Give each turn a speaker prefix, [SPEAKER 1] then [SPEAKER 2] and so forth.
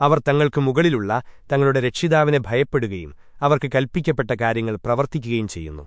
[SPEAKER 1] അവർ തങ്ങൾക്ക് മുകളിലുള്ള തങ്ങളുടെ രക്ഷിതാവിനെ ഭയപ്പെടുകയും അവർക്ക് കൽപ്പിക്കപ്പെട്ട കാര്യങ്ങൾ പ്രവർത്തിക്കുകയും ചെയ്യുന്നു.